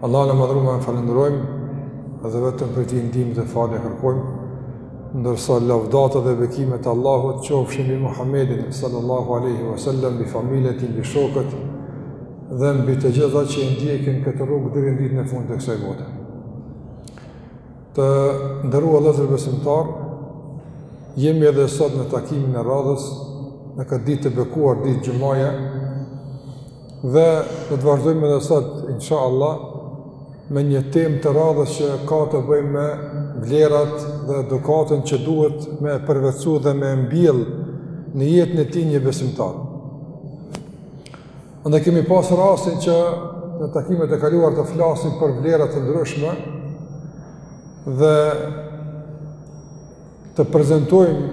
Allahun e madhërojmë e falënderojmë dhe vetëm prej tij ndihmë dhe falje kërkojmë, ndërsa lavdata dhe bekimet e Allahut qofshin mbi Muhammedin sallallahu aleyhi wa sallam, mbi familjen e tij, mbi shokët dhe mbi të gjithë ata që e ndjekin këtë rrugë deri në ditën e fundit të kësaj bote. Të nderuar vëllezër besimtarë, jemi edhe sot në takimin e radhës, në këtë ditë të bekuar, ditë xhumaje, Dhe do të vazhdojmë edhe sot inshallah me një temë të radhës që ka të bëjë me vlerat dhe edukatën që duhet me i përvetsu dhe me i mbjell në jetën e tij një besimtar. Ne kemi pas rastin që në takimet e kaluara të flasim për vlera të ndryshme dhe të prezentojmë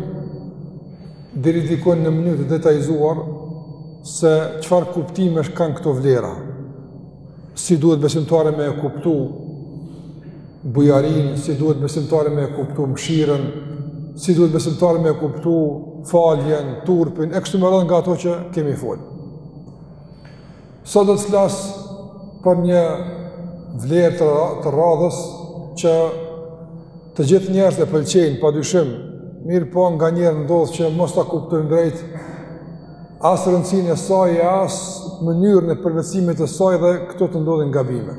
deri diku në mënyrë të detajzuar se çfarë kuptimesh kanë këto vlera. Si duhet besimtari me e kuptu bujarinë, si duhet besimtari me e kuptu mshirën, si duhet besimtari me e kuptu faljen, turpin, e kështu me radhë nga ato që kemi fol. Sot do të flas për një vlerë të, të radhës që të gjithë njerëzit e pëlqejnë pa dyshim, mirëpo nganjëherë ndodh që mos ta kuptojnë drejt as rëndësinë e saj e as mënyrën e përvetësimit të saj dhe këtu të ndodhin gabime.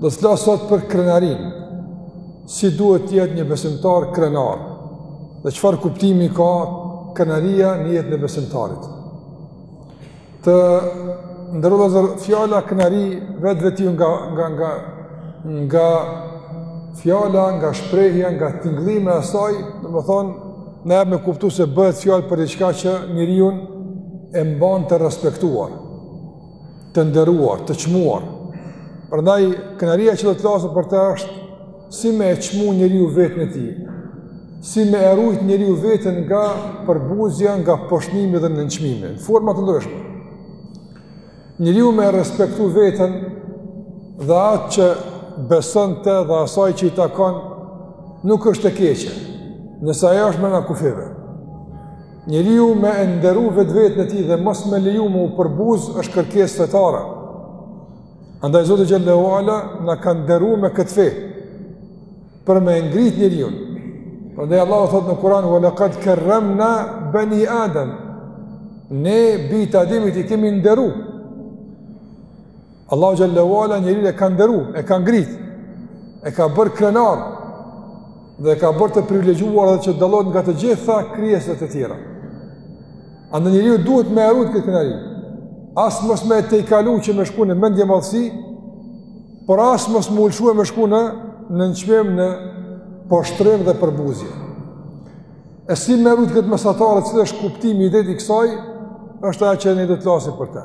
Do të flas sot për krenarinë. Si duhet të jetë një besimtar krenar? Dhe çfarë kuptimi ka krenaria në jetën e besimtarit? Të nderuar vëllezër, fjala krenari vetvetiu nga nga nga nga fjala nga shprehja nga tingëllimi i saj, domethënë na jep me kuptu se bëhet fjalë për diçka që njeriun e mban të respektuar. të nderuar, të çmuar. Prandaj krenaria që do të flas për të është si me e çmu njeriu veten e tij. Si me e rujt njeriu veten nga përbuzja, nga poshtnimi dhe nënçmimi, në forma të ndryshme. Njeriu me respektu veten dhe atë që beson në të dhe asaj që i takon nuk është e keqe, nëse ajo është brenda kufijve. Njeriu me e nderu vetveten e tij dhe mos me leju me u përbuz është kërkesë fetare. Andaj Zoti Xhel-le ve Ala na ka nderu me këtë fe për me ngrit njeriun. Prandaj Allahu thotë në Kuran ve lekad kerremna beni Adem ne bijtë e Ademit i kemi nderu. Allahu xhelle ue ala njeriun e ka nderu, e ka ngrit, e ka bërë krenar dhe e ka bërë të privilegjuar dhe që dallohet nga të gjitha krijesat e tjera. Andaj njeriu duhet me e rujt këtë krenari. As mos me e tejkalu që me shku në mendjemadhësi, por as mos me u lshu e me shku në nënçmim në poshtrim dhe përbuzje. E si me e rujt këtë mesatare, cili është kuptimi i drejtë i kësaj, është ajo që ne do të flasim për te.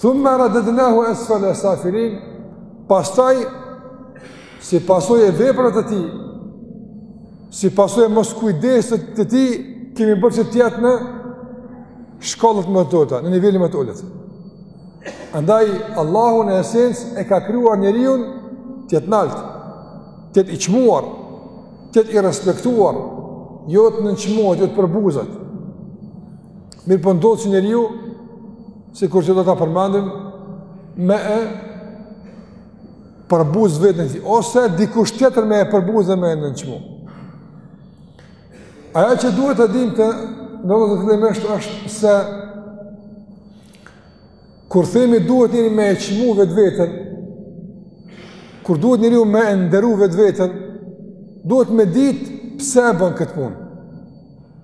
Thumma radadnahu asfala safilin. Pastaj si pasojë e veprës së tij, si pasojë e moskujdesit të tij, kemi bërë që të jetë në shkallët më të ulëta, në nivelin më të ulët. Andaj Allahu në esencë e ka krijuar njeriun të jetë nalt, të jetë i çmuar, të jetë i respektuar, jo të nënçmohet, jo të përbuzet. Mirëpo ndodh që njeriu Sikur që do ta përmendim, me e përbuz veten e tij, ose dikush tjetër me e përbuz dhe me e nënçmu. Ajo që duhet ta dimë të në dhe të të meshtë është se kur themi duhet njeriu me e çmu vetveten, kur duhet njeriu me e nderu vetveten, duhet me ditë pse e bën këtë punë.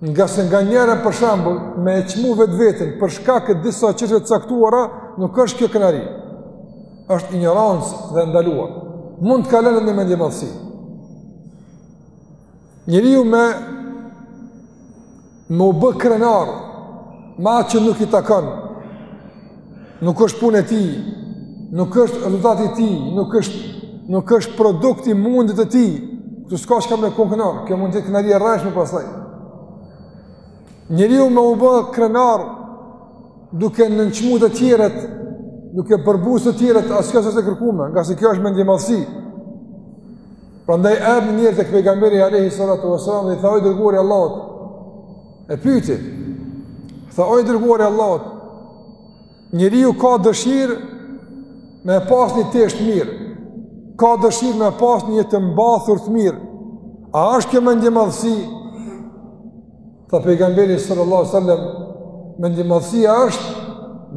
Ngase nganjëherë për shembull me e çmu vetveten për shkak të disa çështjeve të caktuara, nuk është kjo krenari. Është injorancë dhe e ndaluar. Mund të kalojë në mendjemadhësi. Njeriu me u bë krenar me atë që nuk i takon Nuk është punë e tij, nuk është rezultat i tij, nuk është nuk është produkt i mundit të tij. Ktu s'ka çka me kon krenar, kjo mund të jetë krenari e rrejshme pastaj. Njeriu me u bë krenar duke nënçmu të tjerët, duke përbuzë të tjerët, as kjo s'është e kërkume, ngase kjo është mendjemadhësi. Prandaj erdh njëri tek pejgamberi alejhi salatu ve selam dhe i tha o i dërguri i Allahut, E pyti, tha o i dërguari i Allahut, njeriu ka dëshirë me pas një tesh të mirë, ka dëshirë me pas një të mbathur të mirë, a është kjo mendjemadhësi? Tha pejgamberi sallallahu sallam, mendjemadhësia është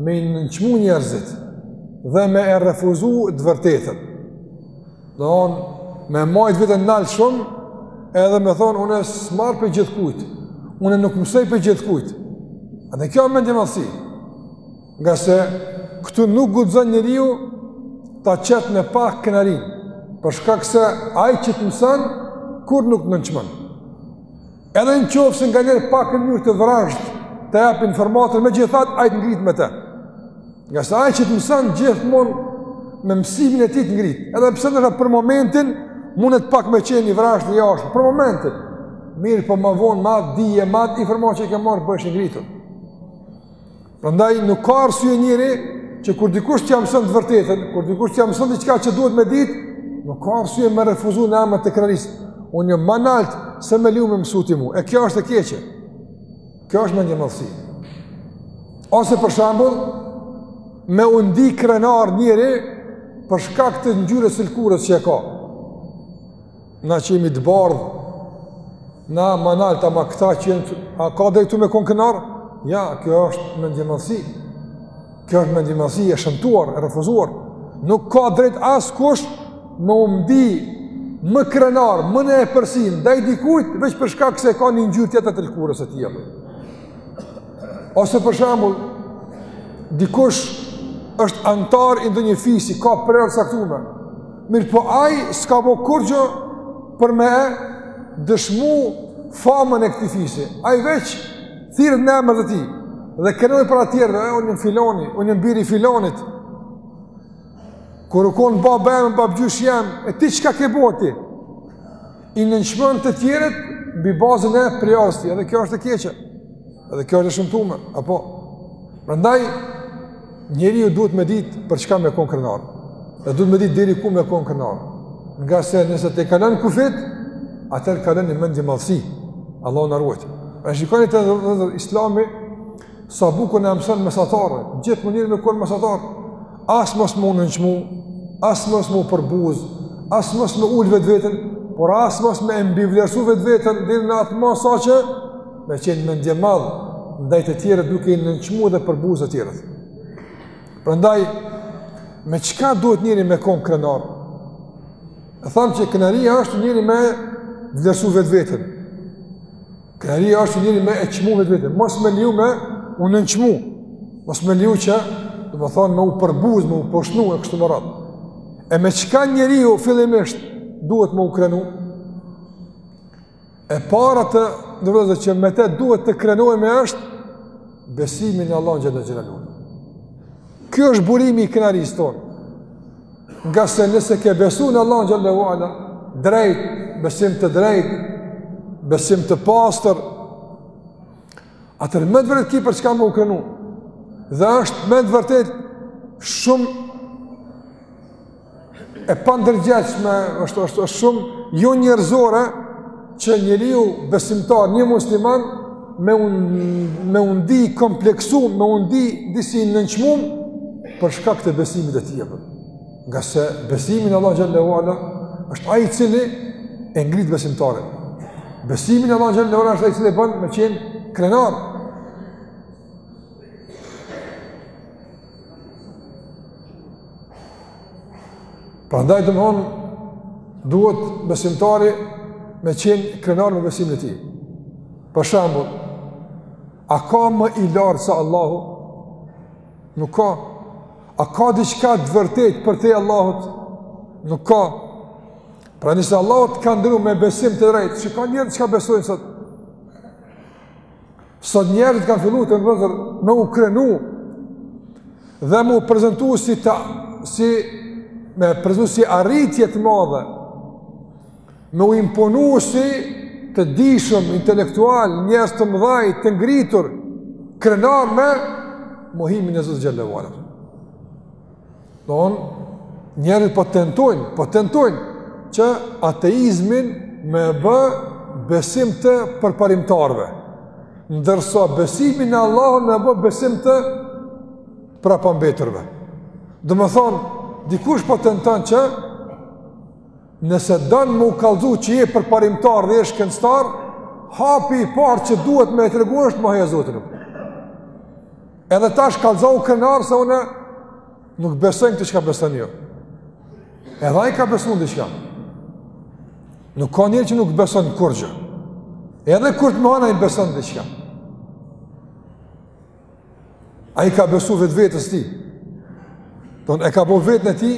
me i nënçmu njerëzit dhe me e refuzu të vërtetën. Domethënë, me majt veten nalt shumë, edhe me thonë, unë s'marr prej gjithkujt, unë nuk mësoj prej gjithkujt. Edhe kjo a mendjemadhësi, ngase këtu nuk guxon njeriu ta qetë në pah krenarinë, për shkak se ai që të mëson, kurrë nuk të nënçmon. Edhe në qofë se nga njeri pak në mënyrë të vrazhdë ta jep informatën, megjithatë, ai të ngrit me te. Ngase ai që të mëson gjithmonë me mësimin e tij të ngrit. Edhe pse ndoshta për momentin, mundet pak me qenë i vrazhdë, i ashpër, për momentin. Mirëpo ma vonë, me atë dije, me atë informatë që i ke marrë, bëhesh i ngritur. Prandaj nuk ka arsye njeri që kur dikush t'ia mëson të vërtetën, kur dikush t'ia mëson diçka që duhet me ditë, nuk ka arsye me refuzu në emër të krenarisë. Unë jam ma nalt se me leju me mësu ti mu. E kjo është e keqe. Kjo është mendjemadhësi. Ose për shembull, me u ndi krenar njeri për shkak të ngjyrës së lkurës që e ka. Na që jemi të bardhë, na ma nalta ma këta që janë të... A ka drejt këtu me konë krenar? Jo, kjo është mendjemadhësi. Kjo është mendjemadhësi e shëmtuar, e refuzuar. Nuk ka drejt askush me u ndi më krenar, me ndi epërsi ndaj dikujt, veç për shkak se ka një ngjyrë tjetër të lëkurës e tjerë. Ose për shembull, dikush është anëtar i ndonjë fisi, ka prejardhje të caktume. Mirëpo ai s'ka bo kurgjo për me dëshmu famën e këtij fisi. Ai veç thirret në emër të tij. Dhe krenohet para tjerëve, e unë jam filoni, unë jam biri i filonit. Kur u konë baba jem, babgjyshi jem, e ti çka ke bo ti? i nënçmon të tjerët mbi bazën e prejardhës tij, edhe kjo është e keqe. Edhe kjo është e shëmtume, apo. Prandaj njeriu duhet me ditë për çka me kon krenar. Dhe duhet me ditë deri ku me kon krenar. Ngase nëse tejkalon kufijtë, atëherë kalon në mendjemadhësi. Allahu na ruajt. Pra shikoni vëllezër, islami Sa bukur e mëson mesataren, gjithmonë njeri me konë mesatar, as mos me u nënçmu, as mos me u përbuz, as mos me ul vetveten, por as mos me e mbivlerësu vetveten, deri në atë masë që, me qenë mendjemadh, ndaj të tjerëve duke i nënçmu dhe përbuz të tjerët. Prandaj, me çka duhet njeri me konë krenar? E thamë që krenaria është njeri me vlerësu vetveten, Krenaria është njeri me e çmu vetveten, mos me leju me u nënçmu, mos me leju që, domethënë, me u përbuz, me u poshtnu e kështu me radhë. E me çka njeriu fillimisht duhet me u krenu? E para vëllezër që me te duhet të krenohemi është besimi në Allahun xhel-le ve ala. Ky është burimi i krenarisë tonë. Ngase nëse ke besu në Allahun xhel-le ve ala, drejt, besim të drejt, besim të pastër, atëherë me të vërtet ki për çka me u krenu, dhe është me të vërtet shumë e pandërgjegjshme, është, është, është shumë jo njerëzore, që njeriu besimtar, një musliman me u n, me u ndi kompleksum, me u ndi disi nënçmum për shkak të besimit të tij. Ngase besimi në Allah xhelle ve ala është ai i cili e ngrit besimtarin. Besimi në Allah xhelle ve ala është ai i cili e bën me qenë krenar. Prandaj domethënë, duhet besimtari me qenë krenar me besimin e tij. Për shembull, a ka më i lartë se Allahu? Nuk ka. A ka diçka të vërtetë përtej Allahut? Nuk ka. Pra nëse Allahu t'ka nderu me besim të drejtë, çka njerëzit çka besojnë sot? Sot njerëzit kanë fillu, vëllezër, me u krenu dhe mu prezentu si ta, si me prezentu si arritje të madhe, me u imponu si të dijshëm, intelektual, njerëz të mëdhaj, të ngritur, krenar me mohimin e Zotit xhelle ve ala. Domethënë njerëzit po tentojnë, po tentojnë që ateizmin me bë besim të përparimtarëve, ndërsa besimin në Allah me bë besim të prapambeturve. Domethënë, dikush po tenton që, nëse don me u kallzu që je përparimtar dhe je shkencëtar, hapi i parë që duhet me e tregu është mohoje Zotin. Edhe tash kallzohu krenar se unë nuk besoj këtë çka besoni ju. Edhe ai ka besuar diçka. Nuk ka njeri që nuk beson kurrgjo. Edhe kur të mohon, ai beson diçka. Ai ka besuar vetvetes tij. Domethënë e ka bo vetën e tij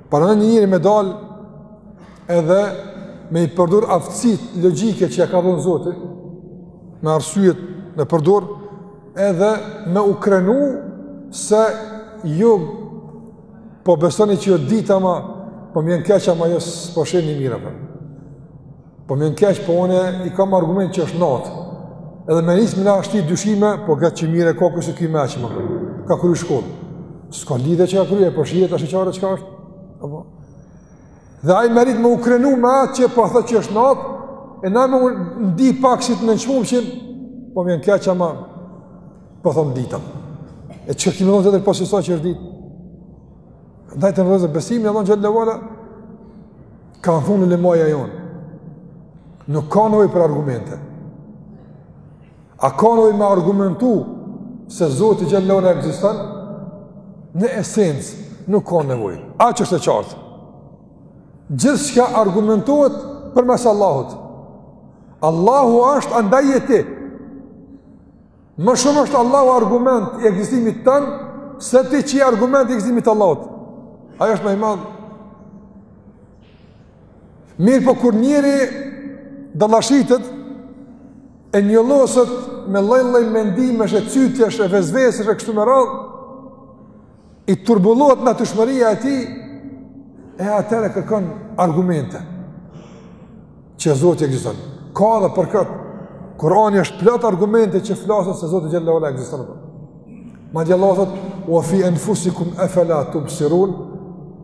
Paramendo një njeri me dalë edhe me i përdur aftësitë logjike që ia ka dhënë Zoti, me arsyet me përdur, edhe me u krenu se ju po besoni që o ditë ama, po m'vjen keq ama ju s'po shihni mirë pra. Po m'vjen keq, po unë i kam argument që është natë. Edhe me nisë me na shti dyshime, po këtë që mire ka kësë këj me që më kërë. Ka kry shkollë. S'ka lidhje çka ka kry, e po shihet ashiqare çka është. Apo? Dhe ai me rritë me u krenu me atë që po thotë që është natë, e na me u ndi pak si të nënçmum që, po m'vjen keq ama, po themi ditë. E që kemi dhënë të dhe posisa që është ditë. Ndaj të në dhe zë besimi në Allah xhelle kanë thanë ulemaja jonë. Nuk ka nevojë për argumente. A ka nevojë me argumentu se Zoti xhelle ue ala ekziston? Në esencë nuk ka nevojë. Aq është e qartë. Gjithçka argumentohet përmes Allahut. Allahu ashtë andaj je ti. Më shumë është Allahu argument i ekzistimit tand se ti që je argument i ekzistimit të Allahut. Ai është më i madh. Mirëpo kur njeri dallashitet e njolloset me lloj-lloj mendimesh e cytjesh e vesvesesh e kështu me radhë, I turbullohet natyrshmëria e tij, e atëherë kërkon argumente, që Zoti ekziston. Ka edhe për këtë, Kurani është plot argumente që flasin se Zoti xhelle ue ala ekziston. Madje Allahu thotë, ue fi enfusikum efela tubsirun,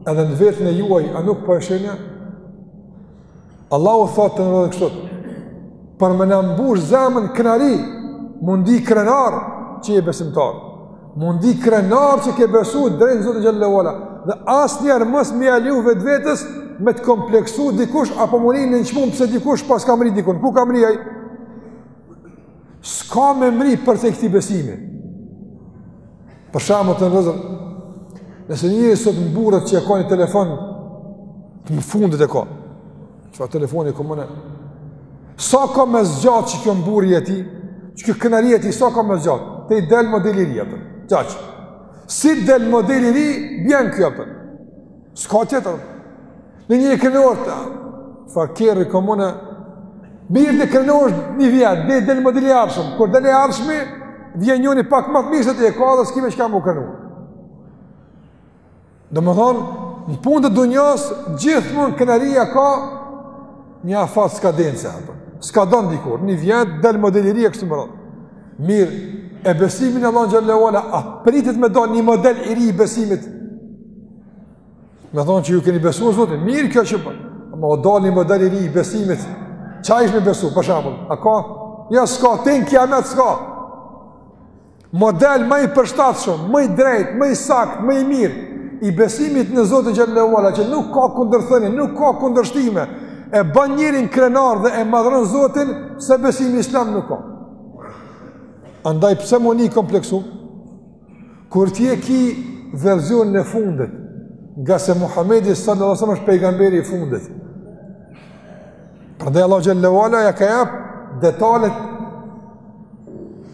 edhe në veten e juaj, a nuk po e shihni a, Allahu thotë të nderuar, edhe kështu, për me na mbush zemrën krenari, me u ndi krenar që je besimtar, me u ndi krenar që ke besu drejt në Zotin xhelle ue ala, dhe asnjëherë mos me ia leju vetvetes, me të kompleksu dikush, apo me u ndi i nënçmum pse dikush paska mrri dikun, ku ka mrri ai? S'ka me mrri përtej këtij besimi. Për shembull të nderuar vëllezër, nëse njeri sot mburret që e ka një telefon, të më fundit e ka, çfarë telefoni kom unë, sa ka me zgjatë qikjo mburrje e tij, qikjo krenari e tij, sa ka me zgjatë, tej del modeli i ri, apo, qaq. Si del modeli i ri, bjen kjo, apo. S'ka tjetër, apo. Me një kerr krenohet Çfarë kerri kom unë Mirë krenohesh një vjet Edhe del modeli i ardhshëm Kur del i ardhshmi Vjen njëri pak më të mirë se ti E ka dhe s'ki me çka me u krenu Domethënë Në punë të dunjas Gjithmonë krenaria ka Një afat skadence Skadon dikur Një vjet del modeli i ri e kështu me radhë Mirë E besimin në Allahun xhelle ue ala A pritet me dalë një model i ri i besimit Me thanë që ju keni besu në Zotin, mirë kjo që bën, ma dalë një model i ri i besimit, qysh me besu, për shembull, a ka? Jo, jo, s'ka, tej në kiamet s'ka. Model më i përshtatshëm, më i drejtë, më i saktë, më i mirë, i besimit në Zotin xhelle ue ala, që nuk ka kundërthënie, nuk ka kundërshtime, e bën njerin krenar dhe e madhëron Zotin, se besimi islam nuk ka. Andaj, pse me u ndi i kompleksum? Kur ti e ki verzionin e fundit, ngase Muhamedi sallallahu alaihi wasallam është pejgamberi i fundit. Prandaj Allahu xhallahu ala ja ka jep detalet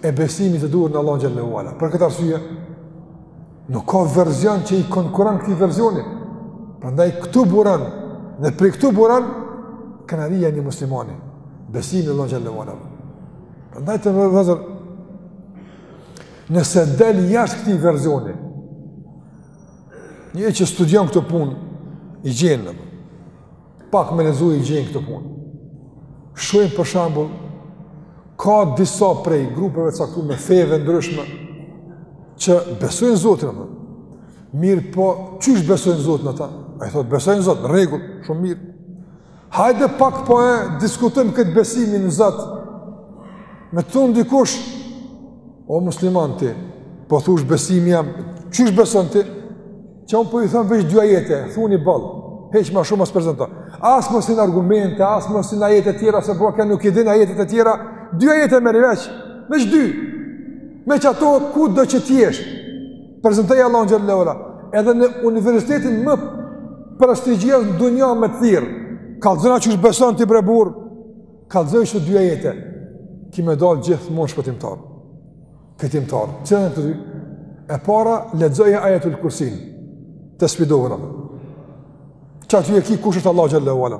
e besimit të duhur në Allahu xhallahu ala. Për këtë arsye nuk ka verzion që i konkuron këtij verzioni. Prandaj këtu buron dhe prej këtu buron krenaria një muslimani. Besimi në Allahu xhallahu ala. Prandaj të vëzhgojmë Nëse del jashtë këtij verzioni, një që studion këtë punë, i gjen në, pak me lexu i gjen këto punë. Shohim për shembull, ka disa prej grupeve caktume t'feve ndryshme, që besojnë Zotin, mirëpo, qysh besojnë Zotin ata? Ai thotë, besojnë Zotin, rregull, shumë mirë. Hajde pak po e diskutojmë këtë besimin në Zot. Me të thonë dikush, o musliman ti, po thush besimtar jam, qysh beson ti? Qe unë po i thom veç dy ajete, thuni boll, hiç ma shumë as prezento. As mos hin argumente, as mos hin ajete tjera, se boka nuk i din ajetet e tjera, dy ajete merri veç, veç dy. Me qato, ku do që t'jesh? Prezentoje Allahu xhallahu ala edhe në universitetin më prestigjioz në dunja me të thirr. Kallzona qysh beson ti bre burr, kallzoj qito dy ajete. Ki me dal gjithmonë shpëtimtar. Fitimtar. Qito të dy? E para lexoja ajetul kursin. Të sfidova. Qaty e ki kush është Allahu xhallahu ala?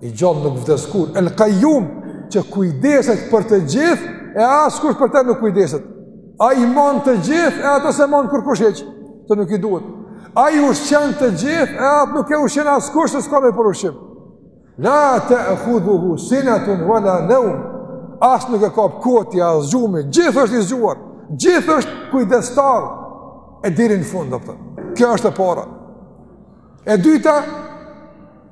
I gjallë nuk vdes kurrë, el kajum që kujdeset për të gjithë, e askush për te nuk kujdeset. Ai mon të gjithë, e atë s'e mon kurkush hiç, se nuk i duhet. Ai ushqen të gjithë, e atë nuk e ushqen askush, se s'ka nevojë për ushqim. La te'khudhuhu sinetun, vala neum, as nuk e kap koti, as gjumi, gjithë është i zgjuar, gjithë është kujdestar, e deri n'fund, e po ta. Kjo është e para. E dyta,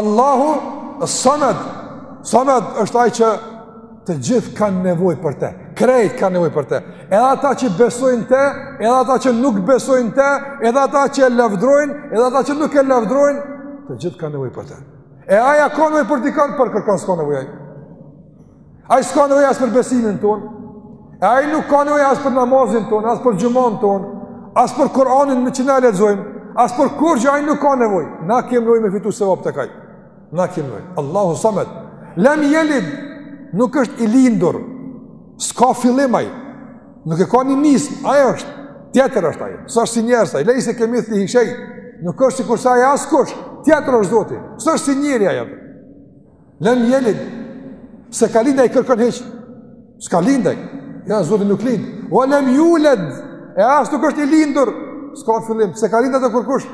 Allahu Samad, Samad është ai që të gjithë kanë nevojë për të. Krejt kanë nevojë për të. Edhe ata që besojnë te, edhe ata që nuk besojnë te, edhe ata që e lavdrojnë, edhe ata që nuk e lavdrojnë, të gjithë kanë nevojë për të. E ai a ka nevojë për dikan? Për kërkon s'ka nevojë. Ai s'ka nevojë as për besimin tonë. E ai nuk ka nevojë as për namazin tonë, as për xhumanë tonë, as për Kur'anin që na lexojmë, as për kurrë ai nuk ka nevojë. Na kemi nevojë me fitu sevap tek ai. Na kemi nevojë. Allahu Samad. Lam yalid nuk është i lindur. S'ka fillim ai. Nuk e ka një nis, ai është. Tjetër është ai. S'është si njerëz ai, le se kemi thënë hiç ai. Nuk është sikurse ai askush. Tjetër është Zoti. S'është si njeri ai. Lem jelid, s'e ka lind aj kërkon hiç, s'ka lind aj, jo Zoti nuk lind, ve lem juled, e as nuk është i lindur, s'ka fillim, s'e ka lind atë kërkush,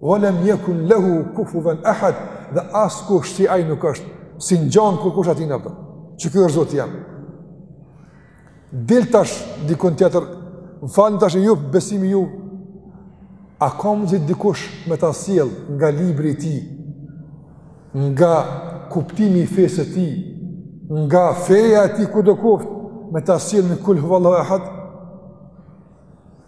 ve lem jekun lehu kufuven ehad, dhe askush si aj nuk është, s'i ngjan kërkush atij pra, që ky është Zoti jonë. Dil tash dikun tjetër, më falni tash ju besimi juj. A ka mundësi dikush me ta sjell nga libri i tij, nga kuptimi i fesë së tij, nga feja e tij kudo koftë me ta sjell ni kul huwallahu ehad?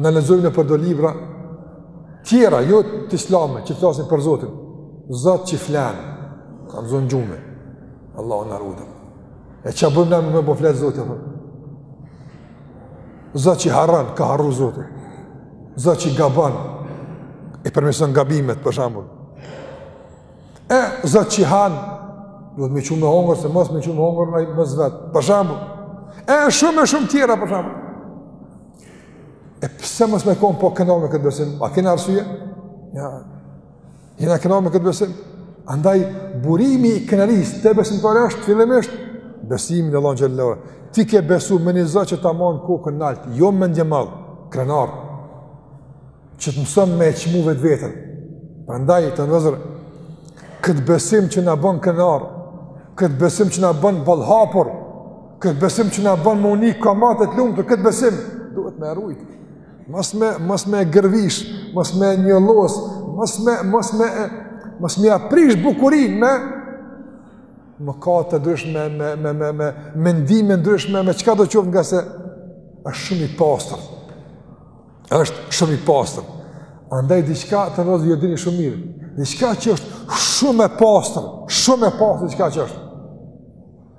na lexojmë nëpër do libra tjera, jo t'Islamit, që flasin për Zotin. Zot që flen, e ka zonë gjumi, Allahu na rujt. E ça bëjmë na me pa fjetë Zoti? Zot që harron, ka harru Zoti. Zot që gabon, i përmison gabimet, për shembull. E, zot që han, duhet me i çu me hongër, se mos me i çu me hongër, mos vdes, për shembull. E, shumë e shumë tjera, për shembull. E pse mos me konë pra krenarë me këtë besim? A kena arsye? Ja. Jena krenarë me këtë besim? Andaj, burimi i krenarisë te besimtari është, fillimisht, besimi në Allahun xhele ve ala. Ti ke besu me një Zot që ta man kokën nalt, jo mendjemadh, krenar. që të mëson me e çmu vetveten. Prandaj, të nderuar, këtë besim që na bën krenarë, këtë besim që na bën ballëhapur, këtë besim që na bën me u ni komod e të lumtur, këtë besim, duhet me e rujtë. Mos me, mos me gërvisht, mos me njollos, mos me, mos me, mos me ia prish bukurinë me mëkate ndryshme, me, me, me, me, mendime ndryshme, me çkado qoftë ngase është shumë i pastër. është shumë i pastër. Andaj diçka të, vllezër, ju e dini shumë mirë. Diçka që është shumë e pastër, shumë e pastër diçka që është.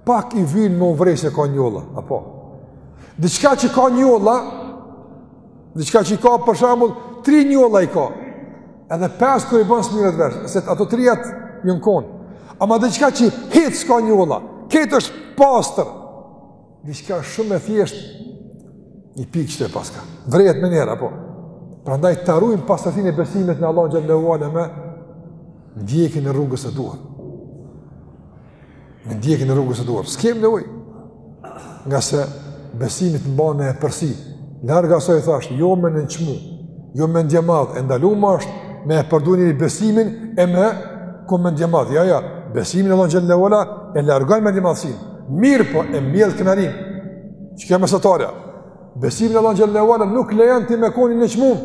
Pak i vyn me u vrejt se ka njolla, apo. Diçka që ka njolla, diçka që ka për shembull tri njolla i ka. Edhe pesë kur i bën s'mirret vesh, se ato tri janë kon. Ama diçka që hiç s'ka njolla, krejt është pastër. Diçka shumë e thjeshtë, një pikë që t'e paska. Vrehet menjëherë, apo? Prandaj ta rujmë pastërtinë e besimit në Allahun xhele ve ala me ndjekjen e rrugës së duhur. Me ndjekjen e rrugës së duhur. S'kem nevojë. Ngase besimi të mban në epërsi. Larg asaj, thashë, jo me nënçmu, jo mendjemadh, e ndalume është me e përdu njëri besimin e me kon mendjemadh. Jo, jo, besimi në Allahun xhele ve ala e largon mendjemadhësinë. Mirë po e mbjell krenarinë. Që kjo mesatarja. Besimi në Allah xhel-le ue ala nuk të lejon ty me kon i nënçmum.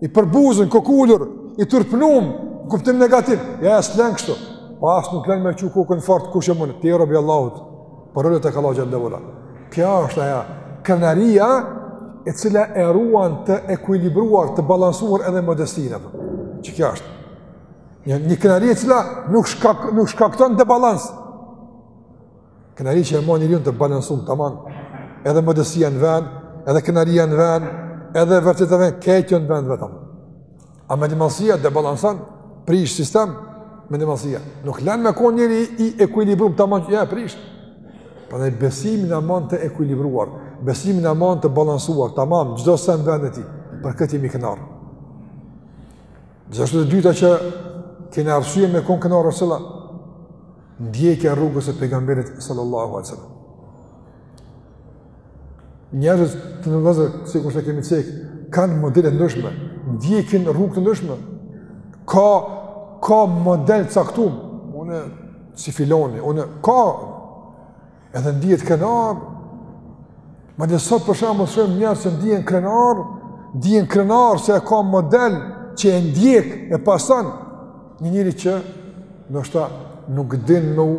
I përbuzun kokulur, i turpnum, kuptim negativ. Jo s'të len kështu. Po as nuk len me çu kokën fort kush je more ti robi Allahut. Por edhe tek Allah xhel-le ue ala. Kjo është ajo krenaria e cila e ruan të ekuilibruar, të balancuar edhe modestinë apo. Që kjo është Një, një krenari e cila nuk, shkak, nuk shkakton debalans. Krenari që e ma njerin të balansum taman, edhe modestia në ven, edhe krenaria në ven, edhe vërteta n'ven, krejt janë në ven të vet. A mendjemadhsia debalanson, prish sistem, mendjemadhsia. Nuk len me konë njeri i ekuilibrum taman, ja, prish. Prandaj besimi e man të ekuilibruar, besimi e man të balansuar, taman, çdo sen n'ven e tij, për këtë jemi krenarë. Gjithashtu e dyta që kemi arsye me konë krenarë është, ndjekja rrugës së pejgamberit sallallahu alaihi wasallam. Njerëz të nderuar vëllezër sikurse kemi cek, kanë modele të ndryshme, ndjekin rrugë të ndryshme. Ka ka model caktum. Unë si filani, unë ka Edhe ndihet krenar. Madje sot për shembull shumë njerëz që ndihen krenar, ndihen krenar se e ka model që e ndjek e pason një njeri që ndoshta nuk din me u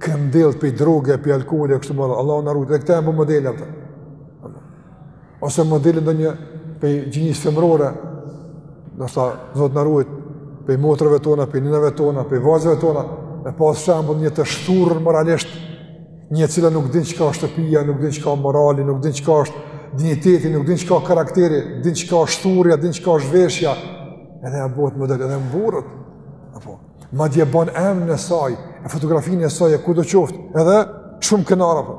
këndell pej droge, pej alkoholi e kështu me radhë. Allah na rujt, dhe këta e bën model e ose modele ndonjë pej gjinisë femërore, ndoshta zot na ruaj pej motrave tona, pej nënave tona, pej vajzave tona, me pas shembull një të shturur moralisht, një e cila nuk din çka është shtëpia, nuk din çka morali, nuk din çka është dinjiteti, nuk din çka karakteri, din çka është shturja, din çka është zhveshja, edhe ajo bëhet model edhe mburret. Apo, madje bën emrin e saj, e fotografinë e saj e kudo qoftë, edhe shumë krenare apo.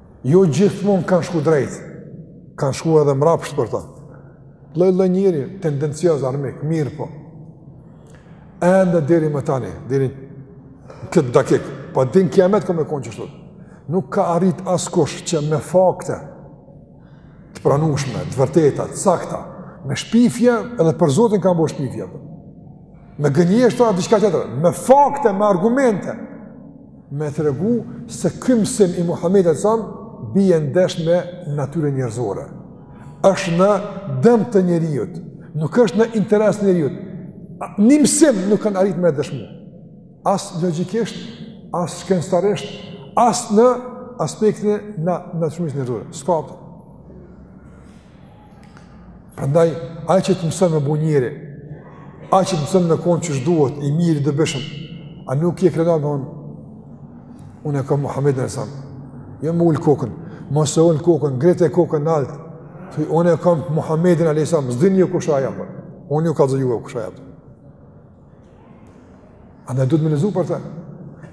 Jo gjithmonë kanë shku drejt, kanë shku edhe mrapsht për ta. Lloj lloj njeri, tendencioz, armik, mirë po. Ende deri më tani, deri këtë dakik, po deri n'kiamet ka me konë qështu. Nuk ka arrit askush që me fakte, të pranushme, të vërteta, të sakta, me shpifje edhe për Zotin kan bo shpifje. Me gënjeshtra, diçka tjetër, me fakte, me argumente, me tregu se ky mësim i Muhamedit alejhi selam bie ndesh me natyrën njerëzore. Është në dëm të njeriu, nuk është në interes të njeriu. Një mësim nuk kanë arrit me dëshmu. As logjikisht, as shkencëtarisht, as në aspektin e natyrës njerëzore. S'ka. Prandaj, ai që të mëson me u bo njeri, ai që të mëson me konë qysh duhet, i mirë, i dobishëm, a nuk je krenar me thonë: Unë e kam Muhammedin a.s., jo me ulë kokën, mos e ul kokën, ngrite kokën nalt, thuj, unë e kam Muhammedin a.s., s'e dini kush a ai, po unë ju kallëzoj juve kush a ai. Pra ne duhet me lezu për të,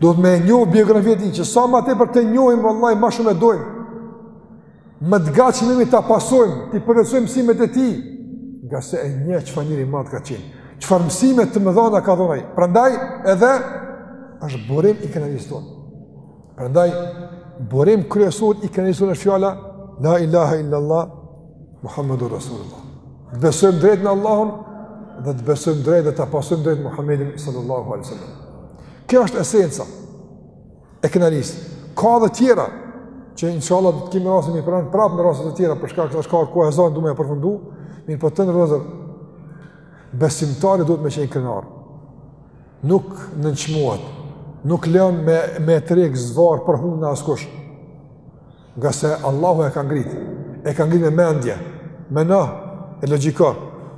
duhet me njohë biografinë e tij, që sa ma tepër ta njohim, vëllaj, ma shumë e dojmë, Më të gatshëm jemi ta pasojmë, t'i përvetësojmë mësimet e tij, ngase e një çfarë njeri i madh ka qenë. Çfarë mësime të mëdha na ka dhënë ai. Prandaj edhe është burim i kënaqësisë tonë. Prandaj burim kryesor i kënaqësisë tonë është fjala la ilaha illallah muhammedun rasulullah. Të besojmë drejt në Allahun dhe të besojmë drejt dhe ta pasojmë drejt Muhammedin sallallahu alaihi wasallam. Kjo është esenca. e krenarisë. Ka dhe tjera, që inshallah do të kemi rastin me u pa prap në raste të tjera për shkak se ka koha e ezanit du me e përfundu, mirëpo të nderuar. Besimtari duhet me qenë krenar. Nuk nënçmohet, nuk lën me e tërheq zvarrë për hunda askush. Ngase Allahu e ka ngrit, e ka ngrit me mendje, mendo, e logjiko,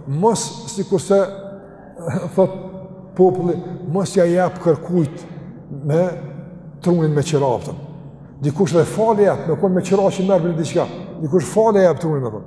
mos sikurse, thot, populli, mos ja jep kërkujt trunin me qira, kupton. Dikush dhe falë e jep, me kon me qira që merr për një diçka, dikush falë e jep trunin me përë.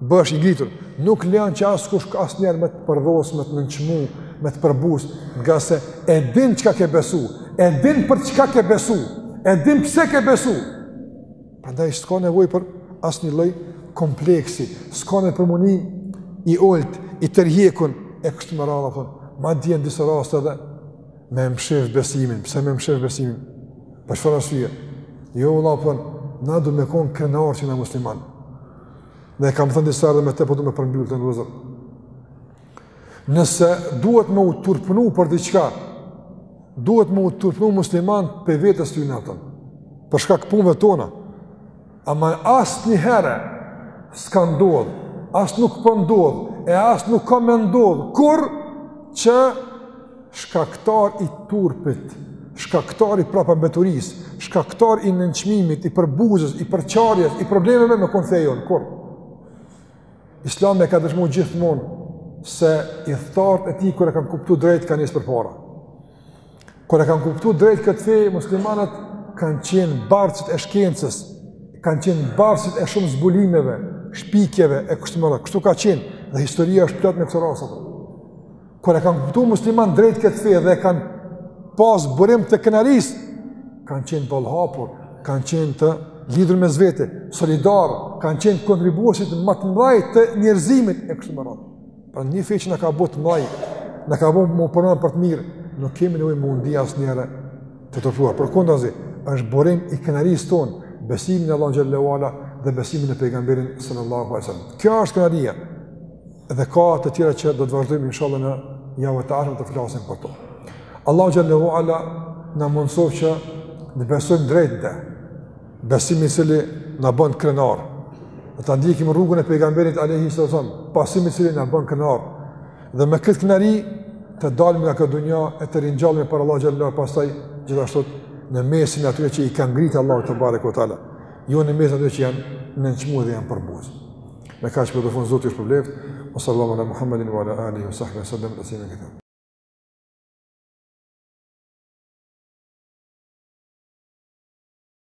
Bëhesh i ngritur, nuk lejon që askush asnjëherë me të përdhos, me të nënçmu, me të përbuz, ngase e din çka ke besu, e din për çka ke besu, e din pse ke besu. Prandaj s'ka nevoj për asnjë lloj kompleksi, s'ka nevoj për me u ni i ultë, i tërhjekun, e kështu me radhë, thonë, ma djenë disë rastë edhe, Me e mshef besimin, pse me e mshef besimin? Për çfarë arsye? Jo vallahi, po, na duhet me konë krenarë që jena musliman. E kam thënë disa herë dhe me të po du me përmbyllë të nderuar. Nëse duhet me u turpnu për diçka, duhet me u turpnu muslimani prej vetes tij, kupton. Për shkak punve tona, Ama asnjëherë, s'ka ndodhë, as nuk po ndodhë, e as nuk ka me ndodhë, kurrë që shkaktar i turpit, shkaktar i prapambeturisë, shkaktar i nënçmimit, i përbuzjes, i përçarjes, i problemeve me konë feja jonë, kurrë. Islami e ka dëshmu gjithmonë se ithtarët e tij kur e kanë kuptu drejt kanë ecë përpara. Kur e kanë kuptu drejt këtë fe, muslimanët kanë qenë bartësit e shkencës, kanë qenë bartësit e shumë zbulimeve, shpikjeve e kështu me radhë, kështu ka qenë, dhe historia është plot me këto raste. Kur e kanë kuptu muslimant drejt këtë fe dhe e kanë pas burim të krenarisë, kanë qenë ballëhapur, kanë qenë të lidur mes vete, solidarë, kanë qenë kontribuesit më të mdhaj të njerëzimit e kështu me radhë. Pra një fe që na ka bo të mdhaj, na ka bo me u përmend për të mirë, nuk kemi nevojë me u ndi asnjëherë të turpëruar. Përkundrazi, është burim i krenarisë tonë, besimi në Allahun xhelle ve ala dhe besimi në pejgamberin sallallahu alejhi ve sellem. Kjo është krenaria dhe ka të tjera që do të vazhdojmë inshallah në javët e ardhme të flasim për to. Allahu xhelle ve ala na mundësoftë që ta besojmë drejtë dhe Besimi i cili na bën krenar. Dhe ta ndjekim rrugën e pejgamberit alejhi selam, pasimi i cili na bën krenar. Dhe me këtë krenari të dalim nga kjo dunja e të ringjallemi para Allahut xhelle ve ala pastaj gjithashtu në mesin e atyre që i ka ngrit Allahu tebareke ve teala. Jo në mesin e atyre që janë nënçmuar dhe janë përbuz. Me kaq po përfundoj, Zoti ju shpërbleft. Sallallahu ala Muhammedin wa ala alihi wa sahbihi sallam taslima katira.